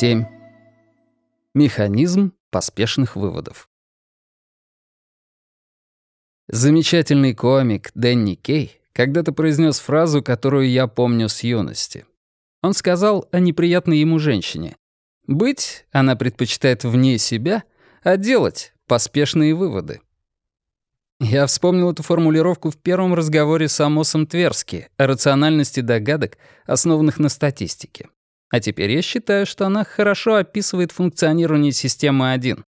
7. Механизм поспешных выводов. Замечательный комик Дэнни Кей когда-то произнес фразу, которую я помню с юности. Он сказал о неприятной ему женщине. Быть она предпочитает вне себя, а делать — поспешные выводы. Я вспомнил эту формулировку в первом разговоре с Амосом Тверски о рациональности догадок, основанных на статистике. А теперь я считаю, что она хорошо описывает функционирование системы 1.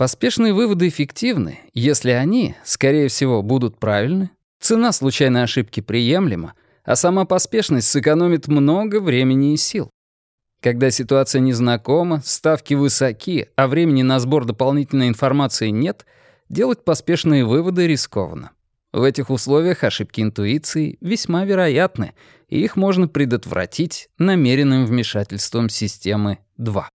Поспешные выводы эффективны, если они, скорее всего, будут правильны, цена случайной ошибки приемлема, а сама поспешность сэкономит много времени и сил. Когда ситуация незнакома, ставки высоки, а времени на сбор дополнительной информации нет, делать поспешные выводы рискованно. В этих условиях ошибки интуиции весьма вероятны, и их можно предотвратить намеренным вмешательством системы 2.